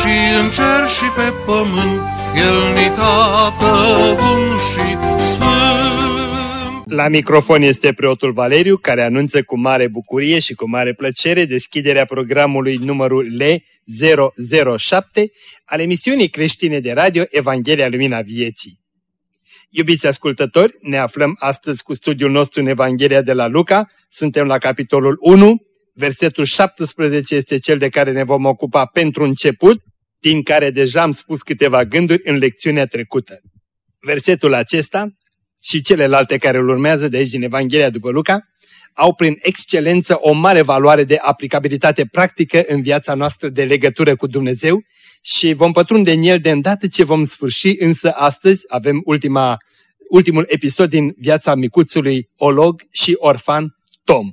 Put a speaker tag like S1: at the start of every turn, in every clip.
S1: și în cer și pe pământ, El ni tată bun și sfânt.
S2: La microfon este preotul Valeriu, care anunță cu mare bucurie și cu mare plăcere deschiderea programului numărul L007 al emisiunii creștine de radio Evanghelia Lumina Vieții. Iubiți ascultători, ne aflăm astăzi cu studiul nostru în Evanghelia de la Luca, suntem la capitolul 1, versetul 17 este cel de care ne vom ocupa pentru început, din care deja am spus câteva gânduri în lecțiunea trecută. Versetul acesta și celelalte care îl urmează de aici din Evanghelia după Luca au prin excelență o mare valoare de aplicabilitate practică în viața noastră de legătură cu Dumnezeu și vom pătrunde în el de îndată ce vom sfârși, însă astăzi avem ultima, ultimul episod din viața micuțului olog și orfan Tom.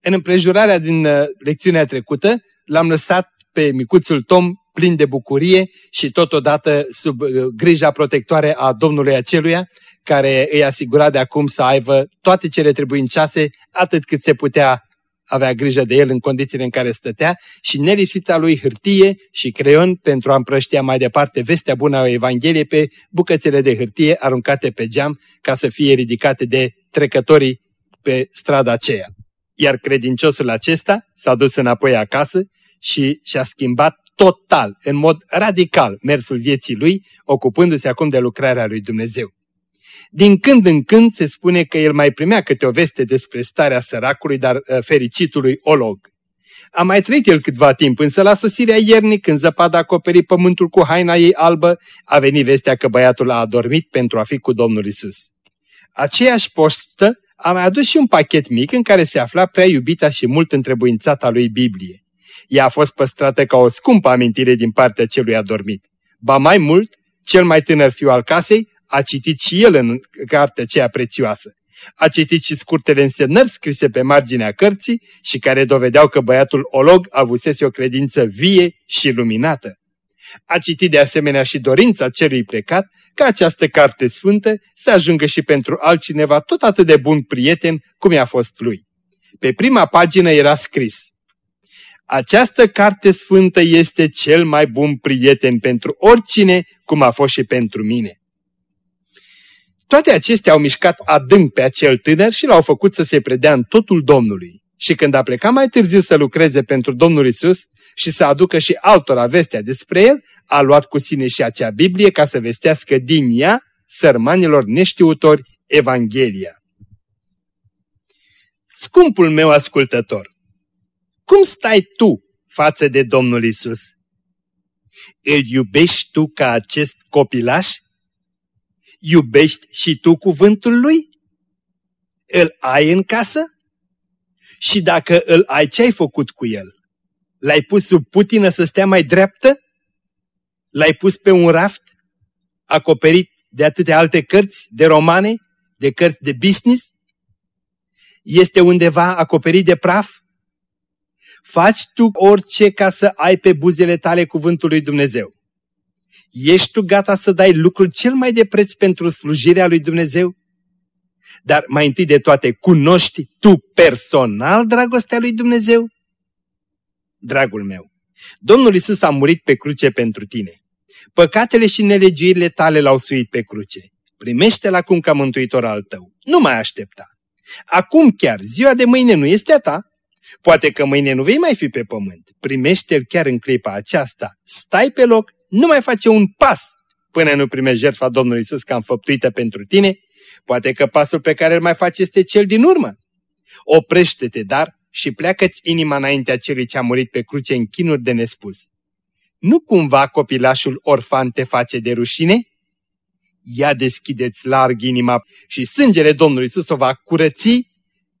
S2: În împrejurarea din uh, lecțiunea trecută l-am lăsat pe micuțul Tom plin de bucurie și totodată sub uh, grija protectoare a Domnului aceluia, care îi asigura de acum să aibă toate cele trebuincioase, atât cât se putea avea grijă de el în condițiile în care stătea și nelipsita lui hârtie și creion pentru a împrăștia mai departe vestea bună a Evangheliei pe bucățele de hârtie aruncate pe geam ca să fie ridicate de trecătorii pe strada aceea. Iar credinciosul acesta s-a dus înapoi acasă și și-a schimbat total, în mod radical, mersul vieții lui, ocupându-se acum de lucrarea lui Dumnezeu. Din când în când se spune că el mai primea câte o veste despre starea săracului, dar uh, fericitului olog. A mai trăit el câtva timp, însă la sosirea iernii, când zăpada a acoperit pământul cu haina ei albă, a venit vestea că băiatul a adormit pentru a fi cu Domnul Isus. Aceeași poștă a mai adus și un pachet mic în care se afla prea iubita și mult întrebuințata lui Biblie. Ea a fost păstrată ca o scumpă amintire din partea celui adormit. Ba mai mult, cel mai tânăr fiu al casei a citit și el în cartea aceea prețioasă. A citit și scurtele însemnări scrise pe marginea cărții și care dovedeau că băiatul olog avusese o credință vie și luminată. A citit de asemenea și dorința celui plecat ca această carte sfântă să ajungă și pentru altcineva tot atât de bun prieten cum i-a fost lui. Pe prima pagină era scris Această carte sfântă este cel mai bun prieten pentru oricine, cum a fost și pentru mine. Toate acestea au mișcat adânc pe acel tânăr și l-au făcut să se predea în totul Domnului. Și când a plecat mai târziu să lucreze pentru Domnul Isus și să aducă și altora vestea despre el, a luat cu sine și acea Biblie ca să vestească din ea sărmanilor neștiutori Evanghelia. Scumpul meu ascultător, cum stai tu față de Domnul Isus? Îl iubești tu ca acest copilaș Iubești și tu cuvântul lui? Îl ai în casă? Și dacă îl ai, ce ai făcut cu el? L-ai pus sub putină să stea mai dreaptă? L-ai pus pe un raft acoperit de atâtea alte cărți, de romane, de cărți de business? Este undeva acoperit de praf? Faci tu orice ca să ai pe buzele tale cuvântul lui Dumnezeu. Ești tu gata să dai lucrul cel mai de preț pentru slujirea lui Dumnezeu? Dar mai întâi de toate, cunoști tu personal dragostea lui Dumnezeu? Dragul meu, Domnul Isus a murit pe cruce pentru tine. Păcatele și nelegiurile tale l-au suit pe cruce. Primește-l acum ca mântuitor al tău. Nu mai aștepta. Acum chiar, ziua de mâine nu este a ta. Poate că mâine nu vei mai fi pe pământ. Primește-l chiar în clipa aceasta. Stai pe loc nu mai face un pas până nu primești jertfa Domnului Isus ca înfăptuită pentru tine, poate că pasul pe care îl mai faci este cel din urmă. Oprește-te, dar, și pleacă-ți inima înaintea celui ce a murit pe cruce în chinuri de nespus. Nu cumva copilașul orfan te face de rușine? Ia deschideți larg inima și sângele Domnului Isus o va curăți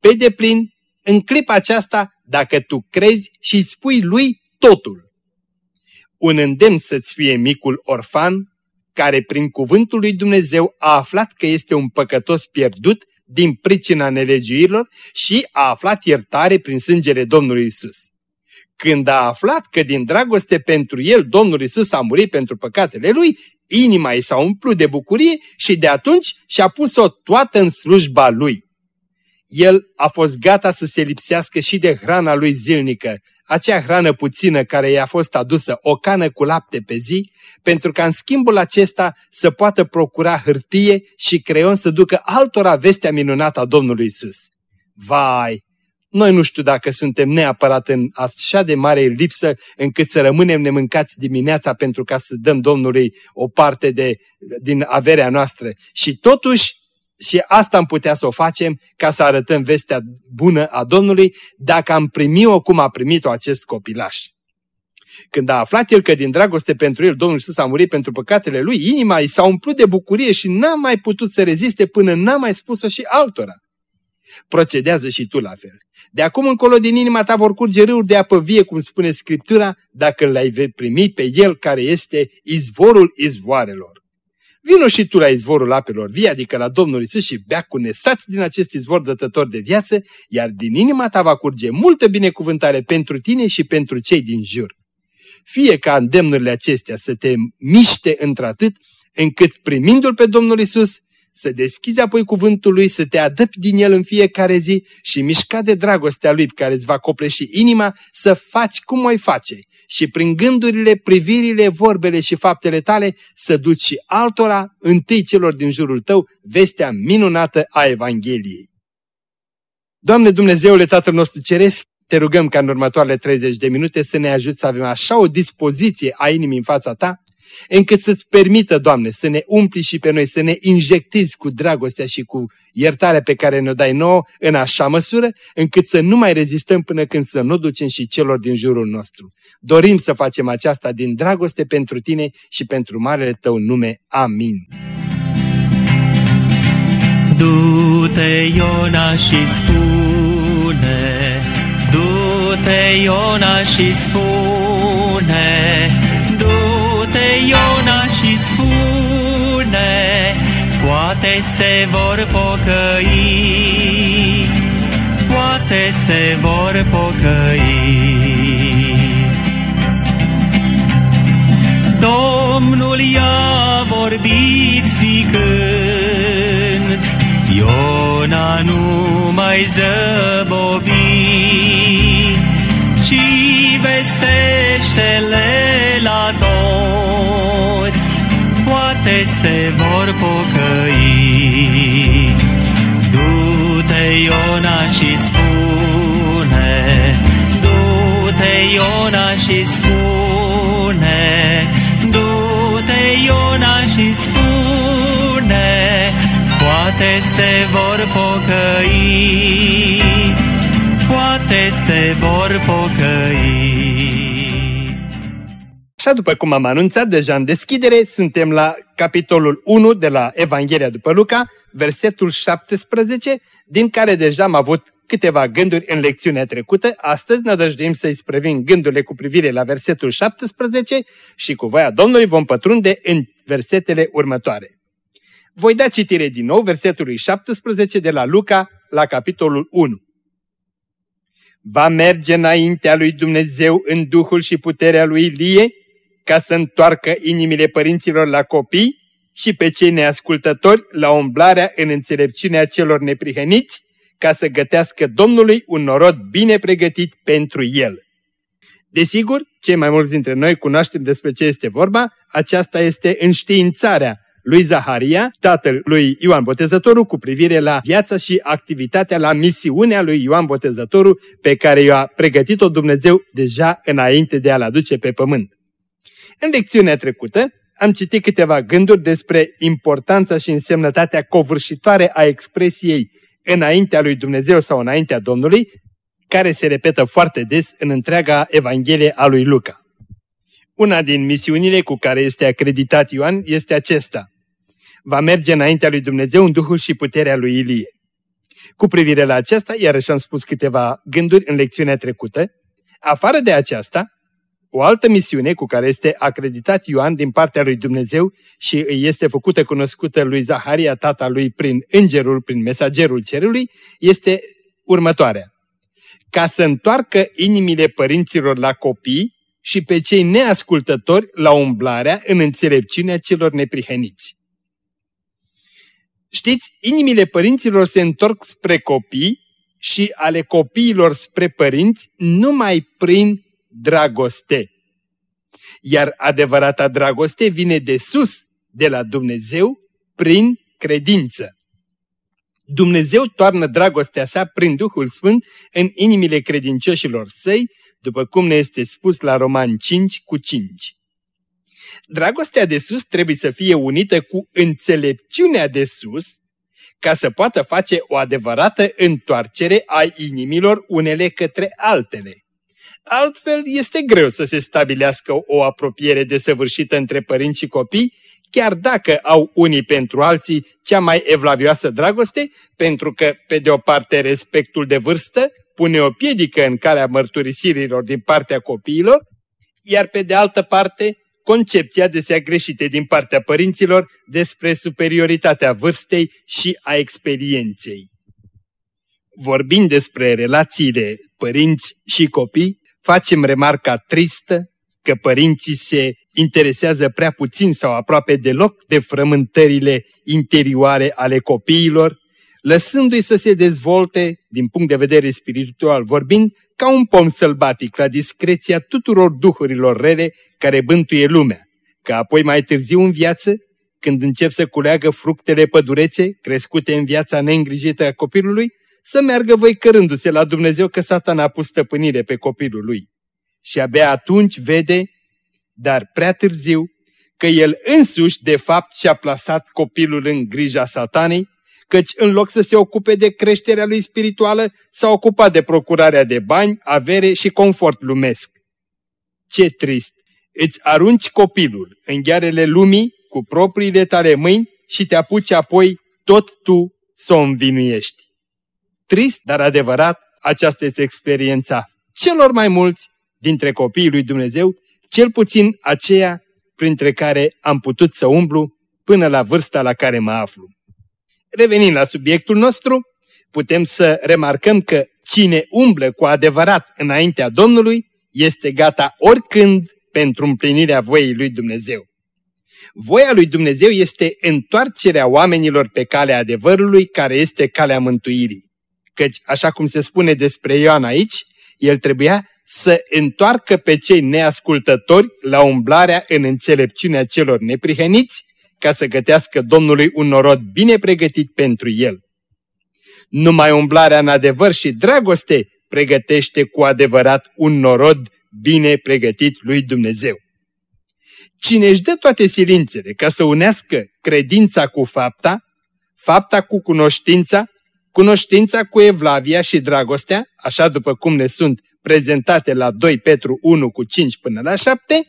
S2: pe deplin în clipa aceasta dacă tu crezi și îi spui lui totul. un îndemn să-ți fie micul orfan, care prin cuvântul lui Dumnezeu a aflat că este un păcătos pierdut din pricina nelegiuirilor și a aflat iertare prin sângele Domnului Isus. Când a aflat că din dragoste pentru el Domnul Isus a murit pentru păcatele lui, inima i s-a umplut de bucurie și de atunci și-a pus-o toată în slujba lui. El a fost gata să se lipsească și de hrana lui zilnică, acea hrană puțină care i-a fost adusă, o cană cu lapte pe zi, pentru ca în schimbul acesta să poată procura hârtie și creion să ducă altora vestea minunată a Domnului Isus. Vai, noi nu știu dacă suntem neapărat în așa de mare lipsă încât să rămânem nemâncați dimineața pentru ca să dăm Domnului o parte de, din averea noastră. Și totuși, și asta am putea să o facem ca să arătăm vestea bună a Domnului dacă am primit-o cum a primit-o acest copilaș. Când a aflat el că din dragoste pentru el Domnul Iisus a murit pentru păcatele lui, inima i s-a umplut de bucurie și n-a mai putut să reziste până n-a mai spus-o și altora. Procedează și tu la fel. De acum încolo din inima ta vor curge râuri de apă vie, cum spune Scriptura, dacă l-ai primi pe El care este izvorul izvoarelor. Vino și tu la izvorul apelor vii, adică la Domnul Isus și bea cu nesați din acest izvor dătător de viață, iar din inima ta va curge multă binecuvântare pentru tine și pentru cei din jur. Fie ca îndemnurile acestea să te miște într-atât, încât primindu-L pe Domnul Isus, să deschizi apoi cuvântul lui, să te adăpi din el în fiecare zi și mișca de dragostea lui care îți va copleși inima, să faci cum o face și prin gândurile, privirile, vorbele și faptele tale să duci și altora, întâi celor din jurul tău, vestea minunată a Evangheliei. Doamne Dumnezeule Tatăl nostru Ceresc, te rugăm ca în următoarele 30 de minute să ne ajut să avem așa o dispoziție a inimii în fața Ta, încât să-ți permită, Doamne, să ne umpli și pe noi, să ne injectezi cu dragostea și cu iertarea pe care ne-o dai nouă în așa măsură, încât să nu mai rezistăm până când să nu ducem și celor din jurul nostru. Dorim să facem aceasta din dragoste pentru Tine și pentru Marele Tău nume. Amin.
S3: Du-te, Iona, și spune, du-te, Iona, și spune, poate se vor pocăi, poate se vor pocăi. Domnul i-a vorbit zicând, Iona nu mai zăbobi, se vor pocăi. Du-te, Iona, și spune, du-te, Iona, și spune, du-te, Iona, și spune, poate se vor pocăi, poate se vor pocăi.
S2: Așa după cum am anunțat deja în deschidere, suntem la capitolul 1 de la Evanghelia după Luca, versetul 17, din care deja am avut câteva gânduri în lecțiunea trecută. Astăzi ne dăjduim să-i sprevim gândurile cu privire la versetul 17 și cu voia Domnului vom pătrunde în versetele următoare. Voi da citire din nou versetului 17 de la Luca la capitolul 1 va merge înaintea lui Dumnezeu în duhul și puterea lui Ilie, ca să întoarcă inimile părinților la copii și pe cei neascultători la umblarea în înțelepciunea celor neprihăniți, ca să gătească Domnului un norod bine pregătit pentru el. Desigur, cei mai mulți dintre noi cunoaștem despre ce este vorba, aceasta este înștiințarea lui Zaharia, tatăl lui Ioan Botezătorul, cu privire la viața și activitatea, la misiunea lui Ioan Botezătorul, pe care i-a pregătit-o Dumnezeu deja înainte de a-l aduce pe pământ. În lecțiunea trecută am citit câteva gânduri despre importanța și însemnătatea covârșitoare a expresiei înaintea lui Dumnezeu sau înaintea Domnului, care se repetă foarte des în întreaga Evanghelie a lui Luca. Una din misiunile cu care este acreditat Ioan este acesta. Va merge înaintea lui Dumnezeu în Duhul și puterea lui Ilie. Cu privire la aceasta, iarăși am spus câteva gânduri în lecțiunea trecută. Afară de aceasta, o altă misiune cu care este acreditat Ioan din partea lui Dumnezeu și îi este făcută cunoscută lui Zaharia, tata lui, prin îngerul, prin mesagerul cerului, este următoarea. Ca să întoarcă inimile părinților la copii și pe cei neascultători la umblarea în înțelepciunea celor neprihăniți. Știți, inimile părinților se întorc spre copii și ale copiilor spre părinți numai prin dragoste. Iar adevărata dragoste vine de sus, de la Dumnezeu, prin credință. Dumnezeu toarnă dragostea sa prin Duhul Sfânt în inimile credincioșilor săi, după cum ne este spus la Roman 5 cu 5. Dragostea de sus trebuie să fie unită cu înțelepciunea de sus, ca să poată face o adevărată întoarcere a inimilor unele către altele. Altfel este greu să se stabilească o apropiere desăvârșită între părinți și copii, chiar dacă au unii pentru alții cea mai evlavioasă dragoste, pentru că, pe de o parte, respectul de vârstă pune o piedică în calea mărturisirilor din partea copiilor, iar pe de altă parte, concepția desea greșite din partea părinților despre superioritatea vârstei și a experienței. Vorbind despre relațiile părinți și copii, facem remarca tristă că părinții se interesează prea puțin sau aproape deloc de frământările interioare ale copiilor, lăsându-i să se dezvolte, din punct de vedere spiritual vorbind, ca un pom sălbatic la discreția tuturor duhurilor rele care bântuie lumea, că apoi mai târziu în viață, când încep să culeagă fructele pădurețe crescute în viața neîngrijită a copilului, să meargă voi cărându-se la Dumnezeu că satana a pus stăpânire pe copilul lui. Și abia atunci vede, dar prea târziu, că el însuși de fapt și-a plasat copilul în grija satanei, căci în loc să se ocupe de creșterea lui spirituală, s-a ocupat de procurarea de bani, avere și confort lumesc. Ce trist! Îți arunci copilul în ghearele lumii cu propriile tale mâini și te apuci apoi tot tu să o învinuiești. Trist, dar adevărat, aceasta este experiența celor mai mulți dintre copiii lui Dumnezeu, cel puțin aceea printre care am putut să umblu până la vârsta la care mă aflu. Revenind la subiectul nostru, putem să remarcăm că cine umblă cu adevărat înaintea Domnului este gata oricând pentru împlinirea voiei lui Dumnezeu. Voia lui Dumnezeu este întoarcerea oamenilor pe calea adevărului, care este calea mântuirii. Căci, așa cum se spune despre Ioan aici, el trebuia să întoarcă pe cei neascultători la umblarea în înțelepciunea celor neprihăniți, ca să gătească Domnului un norod bine pregătit pentru el. Numai umblarea în adevăr și dragoste pregătește cu adevărat un norod bine pregătit lui Dumnezeu. Cine își dă toate silințele ca să unească credința cu fapta, fapta cu cunoștința, cunoștința cu evlavia și dragostea, așa după cum ne sunt prezentate la 2 Petru 1 cu 5 până la 7,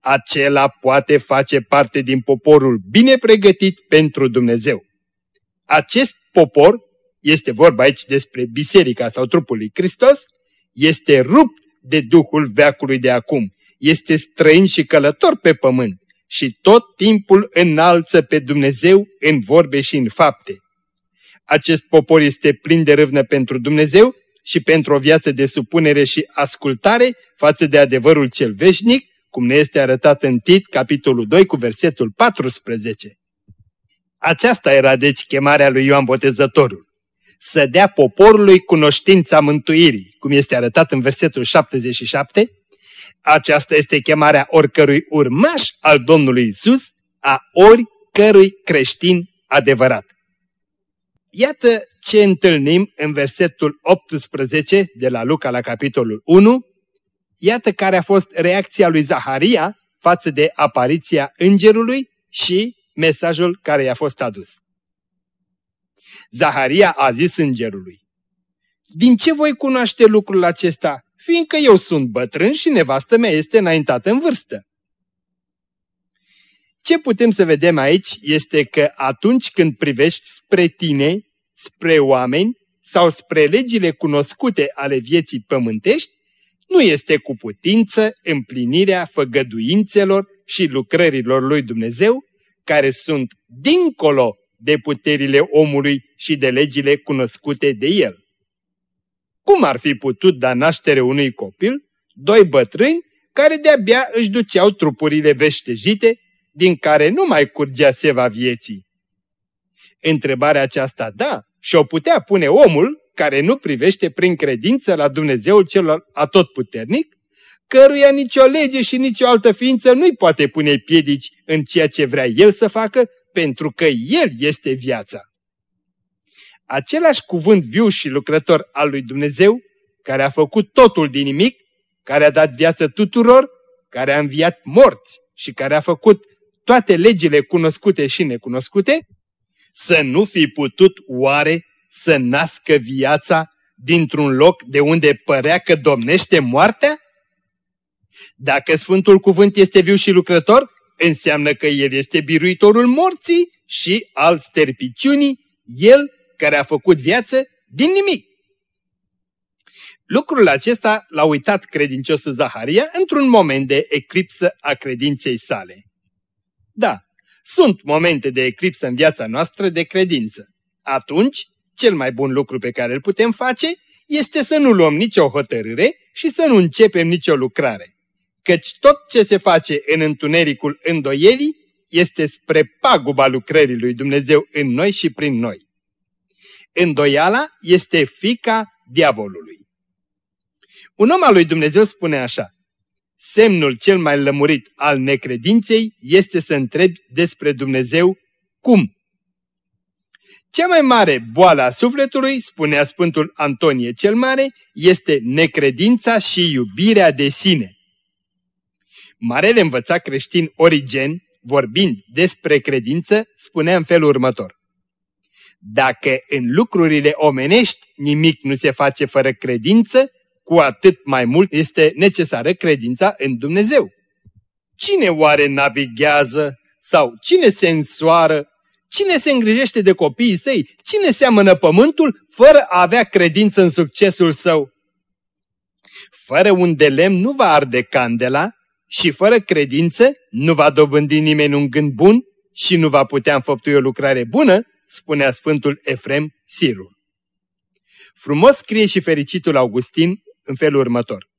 S2: acela poate face parte din poporul bine pregătit pentru Dumnezeu. Acest popor, este vorba aici despre biserica sau trupul lui Hristos, este rupt de Duhul veacului de acum, este străin și călător pe pământ și tot timpul înalță pe Dumnezeu în vorbe și în fapte. Acest popor este plin de râvnă pentru Dumnezeu și pentru o viață de supunere și ascultare față de adevărul cel veșnic, cum ne este arătat în Tit, capitolul 2, cu versetul 14. Aceasta era deci chemarea lui Ioan Botezătorul. Să dea poporului cunoștința mântuirii, cum este arătat în versetul 77. Aceasta este chemarea oricărui urmaș al Domnului Isus, a oricărui creștin adevărat. Iată ce întâlnim în versetul 18 de la Luca la capitolul 1. Iată care a fost reacția lui Zaharia față de apariția îngerului și mesajul care i-a fost adus. Zaharia a zis îngerului, Din ce voi cunoaște lucrul acesta, fiindcă eu sunt bătrân și nevastă mea este înaintată în vârstă? Ce putem să vedem aici este că atunci când privești spre tine, spre oameni sau spre legile cunoscute ale vieții pământești, nu este cu putință împlinirea făgăduințelor și lucrărilor lui Dumnezeu, care sunt dincolo de puterile omului și de legile cunoscute de el. Cum ar fi putut da naștere unui copil doi bătrâni care de-abia își duceau trupurile veștejite, din care nu mai curgea seva vieții? Întrebarea aceasta da, și-o putea pune omul care nu privește prin credință la Dumnezeul cel atotputernic, căruia nicio lege și nicio altă ființă nu-i poate pune piedici în ceea ce vrea El să facă, pentru că El este viața. Același cuvânt viu și lucrător al lui Dumnezeu, care a făcut totul din nimic, care a dat viață tuturor, care a înviat morți și care a făcut toate legile cunoscute și necunoscute, să nu fi putut oare să nască viața dintr-un loc de unde părea că domnește moartea? Dacă Sfântul Cuvânt este viu și lucrător, înseamnă că El este biruitorul morții și al sterpiciunii, El care a făcut viață din nimic. Lucrul acesta l-a uitat credinciosul Zaharia într-un moment de eclipsă a credinței sale. Da, sunt momente de eclipsă în viața noastră de credință. Atunci, cel mai bun lucru pe care îl putem face este să nu luăm nicio hotărâre și să nu începem nicio lucrare. Căci tot ce se face în întunericul îndoierii este spre paguba lucrării lui Dumnezeu în noi și prin noi. Îndoiala este fica diavolului. Un om al lui Dumnezeu spune așa, semnul cel mai lămurit al necredinței este să întrebi despre Dumnezeu cum. Cea mai mare boală a sufletului, spunea Sfântul Antonie cel Mare, este necredința și iubirea de sine. Marele învățat creștin Origen, vorbind despre credință, spunea în felul următor. Dacă în lucrurile omenești nimic nu se face fără credință, cu atât mai mult este necesară credința în Dumnezeu. Cine oare navighează sau cine se însoară, cine se îngrijește de copiii săi, cine seamănă pământul fără a avea credință în succesul său? Fără un de lemn nu va arde candela și fără credință nu va dobândi nimeni un gând bun și nu va putea înfăptui o lucrare bună, spunea Sfântul Efrem Sirul. Frumos scrie și fericitul Augustin în felul următor.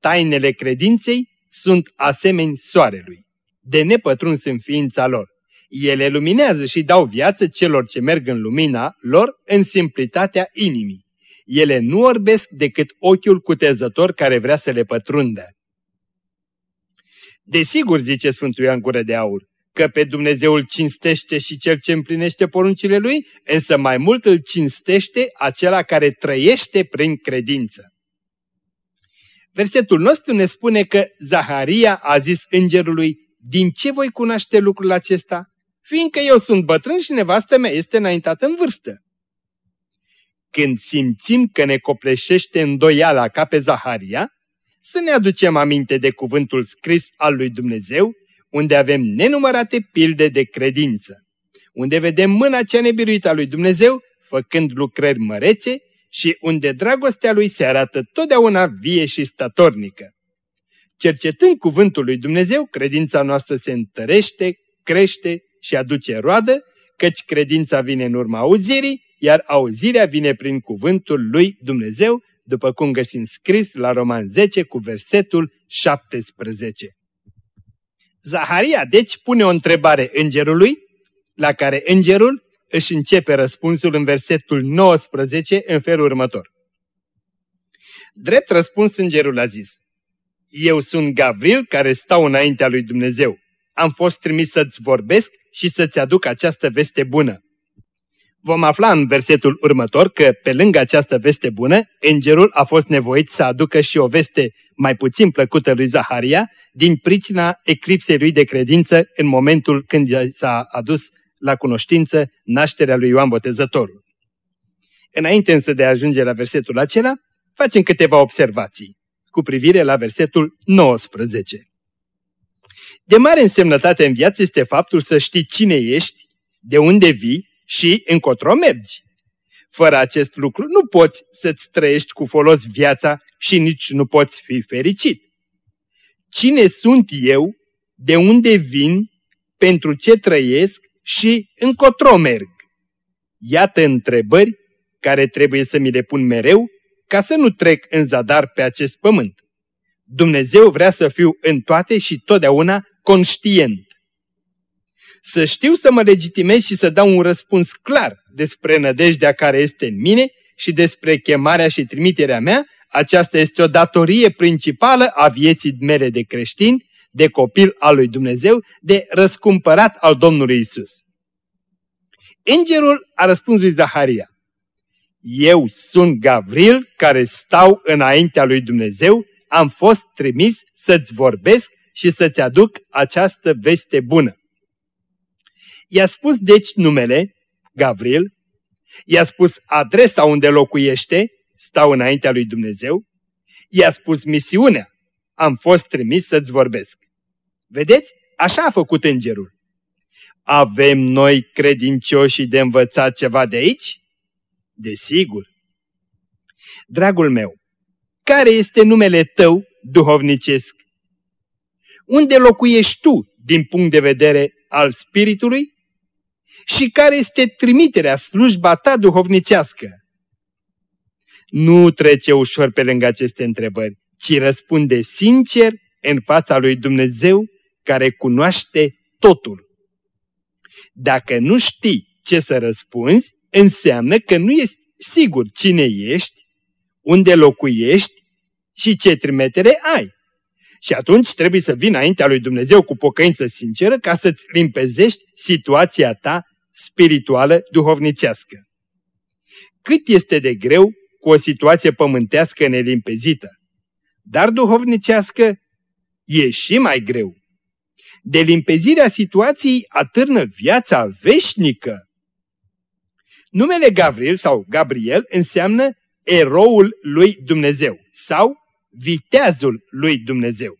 S2: Tainele credinței sunt asemeni soarelui, de nepătruns în ființa lor. Ele luminează și dau viață celor ce merg în lumina lor în simplitatea inimii. Ele nu orbesc decât ochiul cutezător care vrea să le pătrundă. Desigur, zice Sfântul Ioan Gură de Aur, că pe Dumnezeu îl cinstește și cel ce împlinește poruncile lui, însă mai mult îl cinstește acela care trăiește prin credință. Versetul nostru ne spune că Zaharia a zis îngerului, din ce voi cunoaște lucrul acesta? Fiindcă eu sunt bătrân și nevastă mea este înaintată în vârstă. Când simțim că ne copleșește îndoiala ca pe Zaharia, să ne aducem aminte de cuvântul scris al lui Dumnezeu, unde avem nenumărate pilde de credință, unde vedem mâna cea nebiruită a lui Dumnezeu, făcând lucrări mărețe și unde dragostea lui se arată totdeauna vie și statornică. Cercetând cuvântul lui Dumnezeu, credința noastră se întărește, crește și aduce roadă, căci credința vine în urma auzirii, iar auzirea vine prin cuvântul lui Dumnezeu, după cum găsim scris la Roman 10 cu versetul 17. Zaharia deci pune o întrebare îngerului, la care îngerul își începe răspunsul în versetul 19 în felul următor. Drept răspuns îngerul a zis, Eu sunt Gavril care stau înaintea lui Dumnezeu. Am fost trimis să-ți vorbesc și să-ți aduc această veste bună. Vom afla în versetul următor că, pe lângă această veste bună, îngerul a fost nevoit să aducă și o veste mai puțin plăcută lui Zaharia, din pricina eclipsei lui de credință în momentul când s-a adus la cunoștință nașterea lui Ioan Botezătorul. Înainte însă de a ajunge la versetul acela, facem câteva observații cu privire la versetul 19. De mare însemnătate în viață este faptul să știi cine ești, de unde vii și încotro mergi. Fără acest lucru nu poți să-ți trăiești cu folos viața și nici nu poți fi fericit. Cine sunt eu, de unde vin, pentru ce trăiesc și încotro merg? Iată întrebări care trebuie să mi le pun mereu ca să nu trec în zadar pe acest pământ. Dumnezeu vrea să fiu în toate și totdeauna conștient. Să știu să mă legitimez și să dau un răspuns clar despre nădejdea care este în mine și despre chemarea și trimiterea mea, aceasta este o datorie principală a vieții mele de creștin, de copil al lui Dumnezeu, de răscumpărat al Domnului Isus. Îngerul a răspuns lui Zaharia, Eu sunt Gavril care stau înaintea lui Dumnezeu, am fost trimis să-ți vorbesc și să-ți aduc această veste bună. I-a spus deci numele, Gavril, i-a spus adresa unde locuiește, stau înaintea lui Dumnezeu, i-a spus misiunea, am fost trimis să-ți vorbesc. Vedeți? Așa a făcut îngerul. Avem noi credincioși de învățat ceva de aici? Desigur. Dragul meu, care este numele tău duhovnicesc? Unde locuiești tu din punct de vedere al Spiritului? Și care este trimiterea slujba ta duhovnicească? Nu trece ușor pe lângă aceste întrebări, ci răspunde sincer în fața lui Dumnezeu care cunoaște totul. Dacă nu știi ce să răspunzi, înseamnă că nu ești sigur cine ești, unde locuiești și ce trimitere ai. Și atunci trebuie să vii înaintea lui Dumnezeu cu pocăință sinceră ca să-ți limpezești situația ta spirituală duhovnicească. Cât este de greu cu o situație pământească nelimpezită, dar duhovnicească e și mai greu. De limpezirea situației atârnă viața veșnică. Numele Gabriel sau Gabriel înseamnă eroul lui Dumnezeu sau viteazul lui Dumnezeu.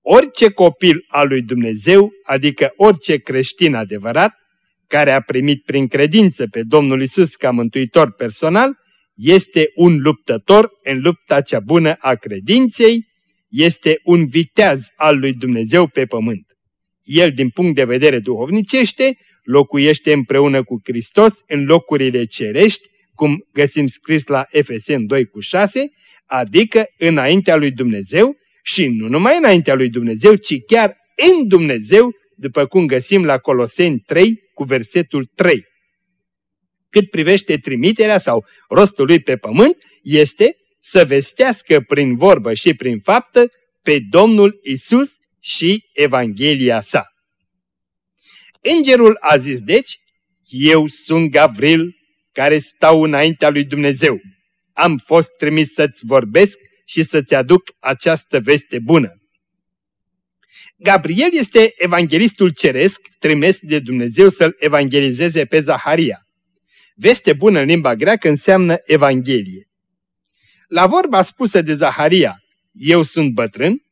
S2: Orice copil al lui Dumnezeu, adică orice creștin adevărat, care a primit prin credință pe Domnul Isus ca mântuitor personal, este un luptător în lupta cea bună a credinței, este un viteaz al lui Dumnezeu pe pământ. El, din punct de vedere duhovnicește, locuiește împreună cu Hristos în locurile cerești, cum găsim scris la Efesen 2 cu 6, adică înaintea lui Dumnezeu și nu numai înaintea lui Dumnezeu, ci chiar în Dumnezeu, după cum găsim la Coloseni 3 cu versetul 3. Cât privește trimiterea sau rostul lui pe pământ, este să vestească prin vorbă și prin faptă pe Domnul Isus și Evanghelia sa. Îngerul a zis deci, eu sunt Gavril care stau înaintea lui Dumnezeu. Am fost trimis să-ți vorbesc și să-ți aduc această veste bună. Gabriel este evanghelistul ceresc trimis de Dumnezeu să-l evangelizeze pe Zaharia. Veste bună în limba greacă înseamnă Evanghelie. La vorba spusă de Zaharia, eu sunt bătrân,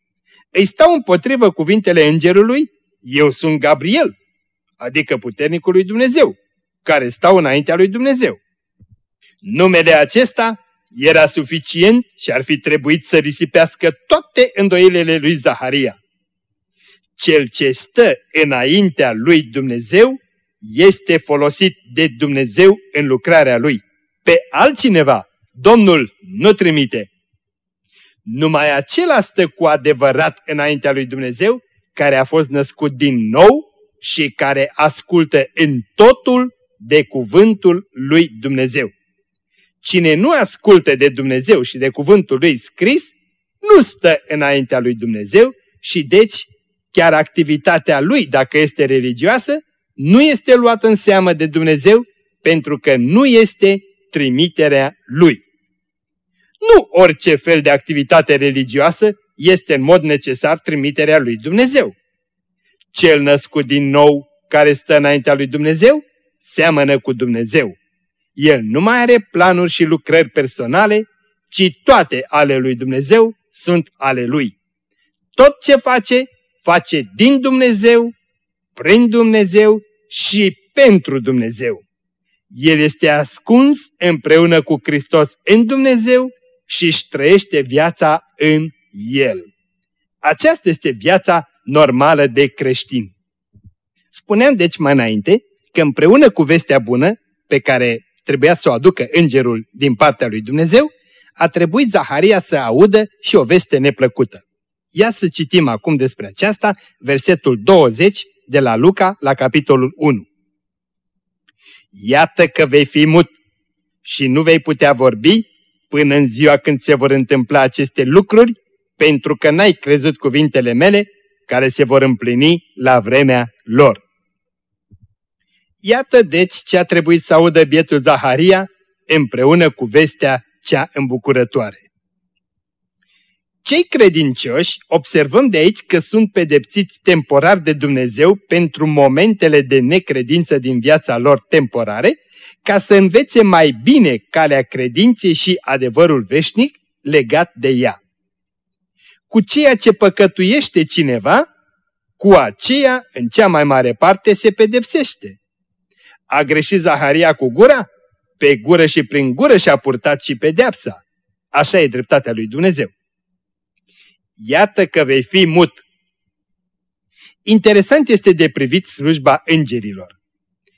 S2: îi stau împotrivă cuvintele îngerului, eu sunt Gabriel, adică puternicul lui Dumnezeu, care stau înaintea lui Dumnezeu. Numele acesta era suficient și ar fi trebuit să risipească toate îndoielile lui Zaharia. Cel ce stă înaintea lui Dumnezeu este folosit de Dumnezeu în lucrarea lui. Pe altcineva Domnul nu trimite. Numai acela stă cu adevărat înaintea lui Dumnezeu, care a fost născut din nou și care ascultă în totul de cuvântul lui Dumnezeu. Cine nu ascultă de Dumnezeu și de cuvântul lui scris, nu stă înaintea lui Dumnezeu și deci chiar activitatea lui, dacă este religioasă, nu este luată în seamă de Dumnezeu pentru că nu este trimiterea lui. Nu orice fel de activitate religioasă este în mod necesar trimiterea lui Dumnezeu. Cel născut din nou, care stă înaintea lui Dumnezeu, seamănă cu Dumnezeu. El nu mai are planuri și lucrări personale, ci toate ale lui Dumnezeu sunt ale lui. Tot ce face, face din Dumnezeu, prin Dumnezeu și pentru Dumnezeu. El este ascuns împreună cu Hristos în Dumnezeu și își trăiește viața în El. Aceasta este viața normală de creștin. Spuneam deci mai înainte că împreună cu vestea bună pe care trebuia să o aducă îngerul din partea lui Dumnezeu, a trebuit Zaharia să audă și o veste neplăcută. Ia să citim acum despre aceasta, versetul 20 de la Luca la capitolul 1. Iată că vei fi mut și nu vei putea vorbi până în ziua când se vor întâmpla aceste lucruri, pentru că n-ai crezut cuvintele mele care se vor împlini la vremea lor. Iată deci ce a trebuit să audă bietul Zaharia împreună cu vestea cea îmbucurătoare. Cei credincioși observăm de aici că sunt pedepsiți temporar de Dumnezeu pentru momentele de necredință din viața lor temporare, ca să învețe mai bine calea credinței și adevărul veșnic legat de ea. Cu ceea ce păcătuiește cineva, cu aceea, în cea mai mare parte, se pedepsește. A greșit Zaharia cu gura? Pe gură și prin gură și-a purtat și pedeapsa. Așa e dreptatea lui Dumnezeu. Iată că vei fi mut. Interesant este de privit slujba îngerilor.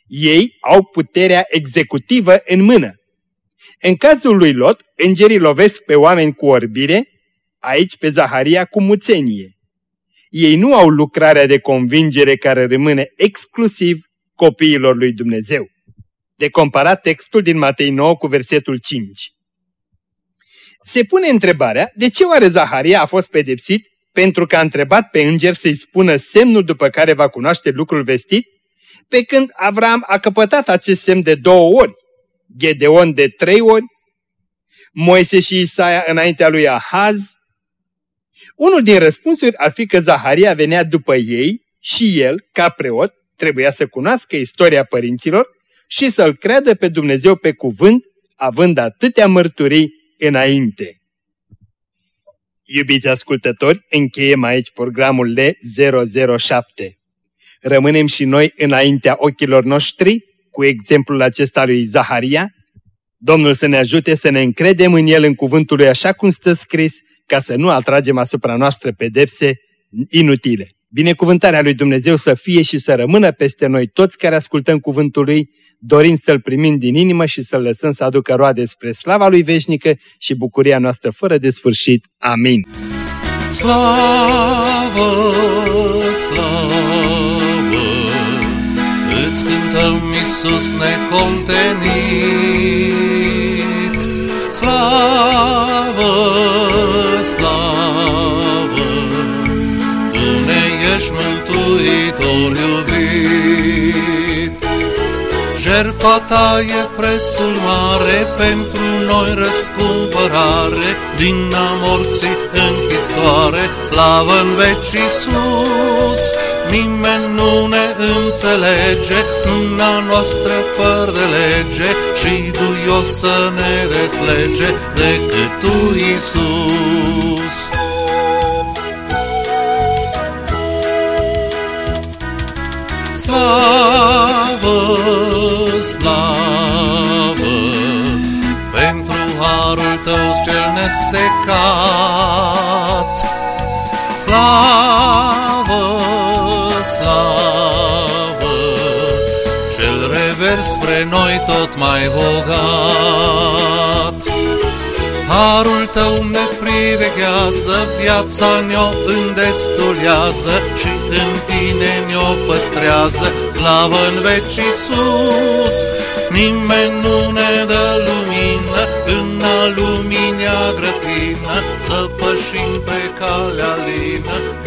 S2: Ei au puterea executivă în mână. În cazul lui Lot, îngerii lovesc pe oameni cu orbire, aici pe Zaharia cu muțenie. Ei nu au lucrarea de convingere care rămâne exclusiv copiilor lui Dumnezeu. De comparat textul din Matei 9 cu versetul 5. Se pune întrebarea de ce oare Zaharia a fost pedepsit pentru că a întrebat pe înger să-i spună semnul după care va cunoaște lucrul vestit, pe când Avram a căpătat acest semn de două ori, Gedeon de trei ori, Moise și Isaia înaintea lui Ahaz. Unul din răspunsuri ar fi că Zaharia venea după ei și el, ca preot, trebuia să cunoască istoria părinților și să-L creadă pe Dumnezeu pe cuvânt, având atâtea mărturii înainte. Iubiți ascultători, încheiem aici programul L007. Rămânem și noi înaintea ochilor noștri, cu exemplul acesta lui Zaharia. Domnul să ne ajute să ne încredem în El în cuvântul lui așa cum stă scris, ca să nu atragem asupra noastră pedepse inutile. Binecuvântarea lui Dumnezeu să fie și să rămână peste noi toți care ascultăm cuvântul lui, dorind să-l primim din inimă și să-l lăsăm să aducă roade spre slava lui veșnică și bucuria noastră fără de sfârșit. Amin.
S1: Slavă, slavă, îți cântăm Iisus necontenit. Slavă, slavă, ești mântuitor iubit. Jertfa ta e prețul mare pentru noi răscumpărare din a morții închisoare, slavă în veci sus. Nimeni nu ne înțelege, luna noastră fără de lege și duios să ne deslege decât tu, Iisus. Nesecat. Slavă, slavă, cel revers spre noi tot mai bogat. Harul tău ne priveghează, viața ne-o îndestulează și în tine ne-o păstrează, slavă în veci sus. Nimeni nu ne dă lumină, în a luminea grătină, să pășim pe calea lină, de